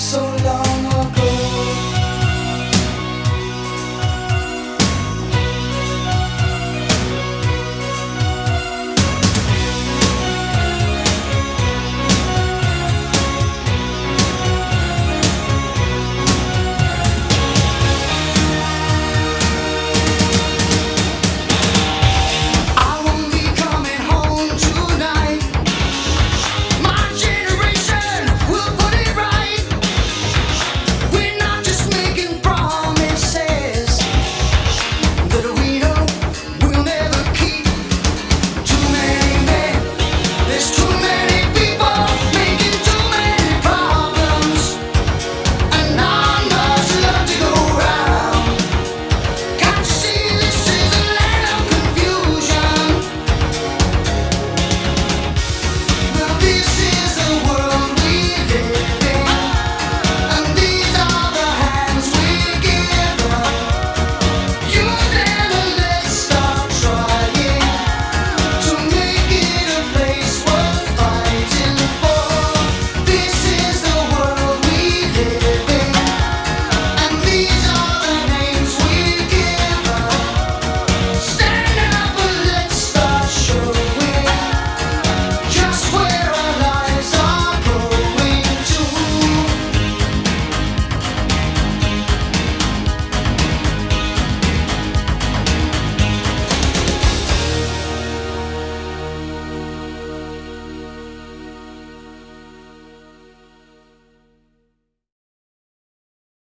So